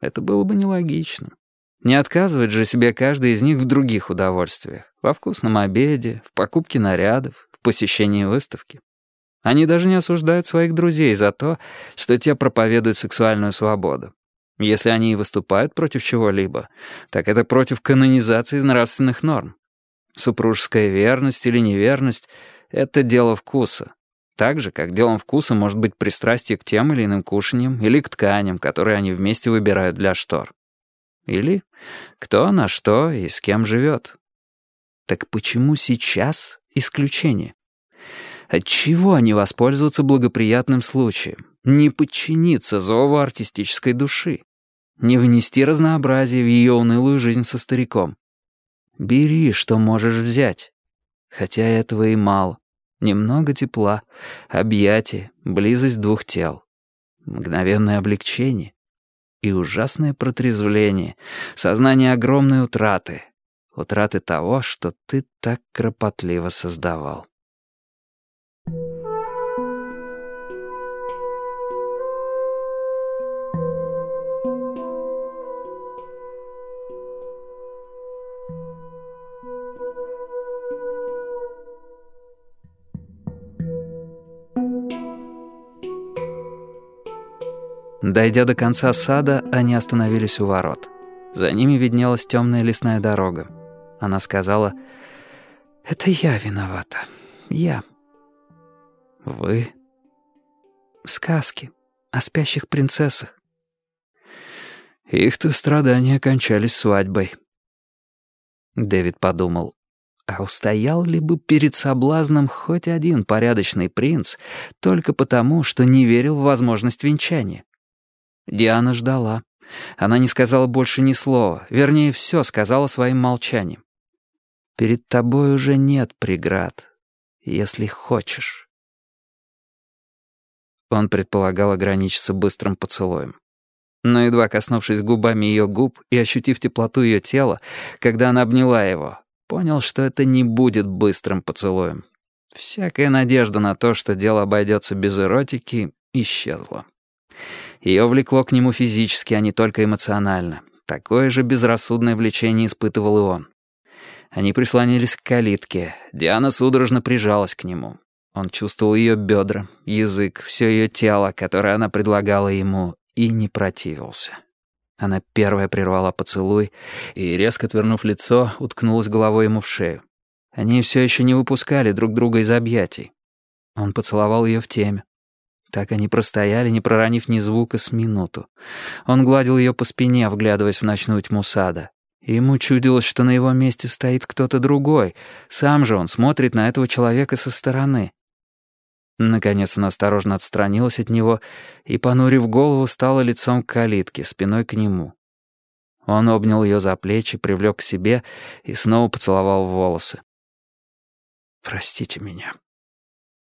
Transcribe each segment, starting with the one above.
Это было бы нелогично. Не отказывать же себе каждый из них в других удовольствиях. Во вкусном обеде, в покупке нарядов, в посещении выставки. Они даже не осуждают своих друзей за то, что те проповедуют сексуальную свободу. Если они и выступают против чего-либо, так это против канонизации нравственных норм. Супружеская верность или неверность — это дело вкуса. Так же, как делом вкуса может быть пристрастие к тем или иным кушаньям или к тканям, которые они вместе выбирают для штор. Или кто на что и с кем живет. Так почему сейчас исключение? Отчего не воспользоваться благоприятным случаем? Не подчиниться зову артистической души? Не внести разнообразие в ее унылую жизнь со стариком? Бери, что можешь взять. Хотя этого и мало. Немного тепла, объятия, близость двух тел. Мгновенное облегчение и ужасное протрезвление, сознание огромной утраты, утраты того, что ты так кропотливо создавал. Дойдя до конца сада, они остановились у ворот. За ними виднелась темная лесная дорога. Она сказала, «Это я виновата. Я». «Вы?» «Сказки о спящих принцессах». Их-то страдания кончались свадьбой. Дэвид подумал, а устоял ли бы перед соблазном хоть один порядочный принц только потому, что не верил в возможность венчания? Диана ждала. Она не сказала больше ни слова, вернее, все сказала своим молчанием. «Перед тобой уже нет преград, если хочешь». Он предполагал ограничиться быстрым поцелуем. Но едва коснувшись губами ее губ и ощутив теплоту ее тела, когда она обняла его, понял, что это не будет быстрым поцелуем. Всякая надежда на то, что дело обойдется без эротики, исчезла. Ее влекло к нему физически, а не только эмоционально. Такое же безрассудное влечение испытывал и он. Они прислонились к калитке. Диана судорожно прижалась к нему. Он чувствовал ее бедра, язык, все ее тело, которое она предлагала ему, и не противился. Она первая прервала поцелуй и, резко отвернув лицо, уткнулась головой ему в шею. Они все еще не выпускали друг друга из объятий. Он поцеловал ее в теме. Так они простояли, не проронив ни звука с минуту. Он гладил ее по спине, вглядываясь в ночную тьму сада. ему чудилось, что на его месте стоит кто-то другой. Сам же он смотрит на этого человека со стороны. Наконец она осторожно отстранилась от него и, понурив голову, стала лицом к калитке, спиной к нему. Он обнял ее за плечи, привлек к себе и снова поцеловал волосы. «Простите меня.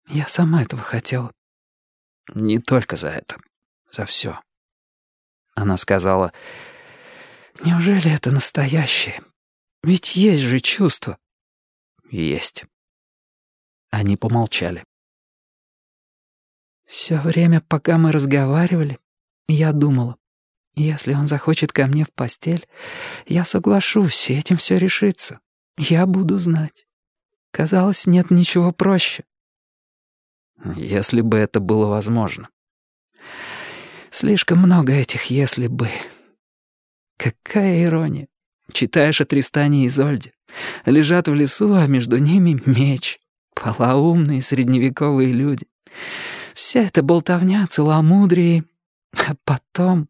Я сама этого хотела. Не только за это. За все. Она сказала, «Неужели это настоящее? Ведь есть же чувство». «Есть». Они помолчали. «Все время, пока мы разговаривали, я думала, если он захочет ко мне в постель, я соглашусь, и этим все решится. Я буду знать. Казалось, нет ничего проще. Если бы это было возможно. Слишком много этих «если бы». Какая ирония. Читаешь о Тристане и Изольде. Лежат в лесу, а между ними меч. Полоумные средневековые люди. Вся эта болтовня, целомудрие. А потом...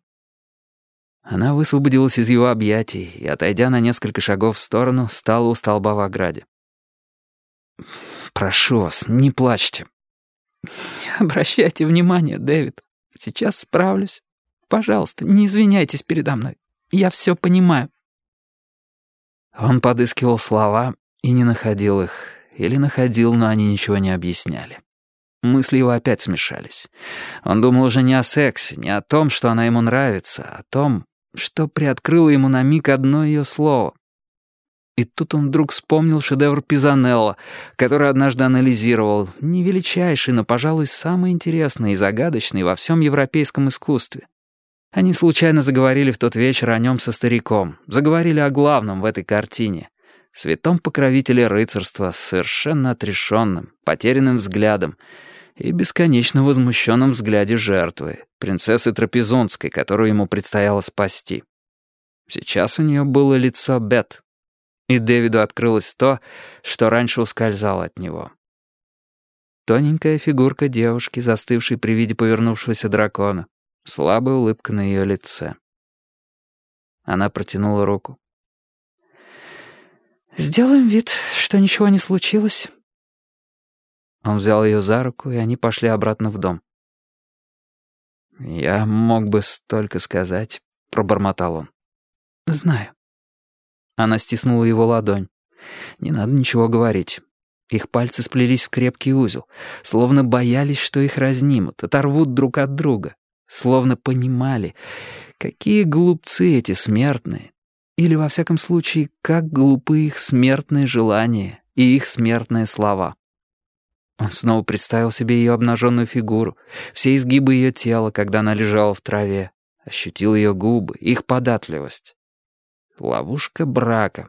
Она высвободилась из его объятий и, отойдя на несколько шагов в сторону, стала у столба в ограде. «Прошу вас, не плачьте. «Не обращайте внимания, Дэвид. Сейчас справлюсь. Пожалуйста, не извиняйтесь передо мной. Я все понимаю». Он подыскивал слова и не находил их. Или находил, но они ничего не объясняли. Мысли его опять смешались. Он думал уже не о сексе, не о том, что она ему нравится, а о том, что приоткрыло ему на миг одно ее слово — и тут он вдруг вспомнил шедевр Пизанелла, который однажды анализировал, не величайший, но, пожалуй, самый интересный и загадочный во всем европейском искусстве. Они случайно заговорили в тот вечер о нем со стариком, заговорили о главном в этой картине. Святом покровителе рыцарства с совершенно отрешенным, потерянным взглядом и бесконечно возмущенном взгляде жертвы, принцессы Трапезунской, которую ему предстояло спасти. Сейчас у нее было лицо Бет, и Дэвиду открылось то, что раньше ускользало от него. Тоненькая фигурка девушки, застывшей при виде повернувшегося дракона, слабая улыбка на ее лице. Она протянула руку. «Сделаем вид, что ничего не случилось». Он взял ее за руку, и они пошли обратно в дом. «Я мог бы столько сказать», — пробормотал он. «Знаю». Она стиснула его ладонь. «Не надо ничего говорить». Их пальцы сплелись в крепкий узел, словно боялись, что их разнимут, оторвут друг от друга, словно понимали, какие глупцы эти смертные, или, во всяком случае, как глупы их смертные желания и их смертные слова. Он снова представил себе ее обнаженную фигуру, все изгибы ее тела, когда она лежала в траве, ощутил ее губы, их податливость. Ловушка брака,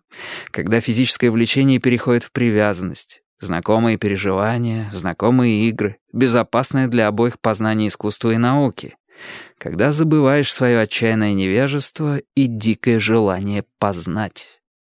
когда физическое влечение переходит в привязанность. Знакомые переживания, знакомые игры, безопасное для обоих познание искусства и науки. Когда забываешь свое отчаянное невежество и дикое желание познать.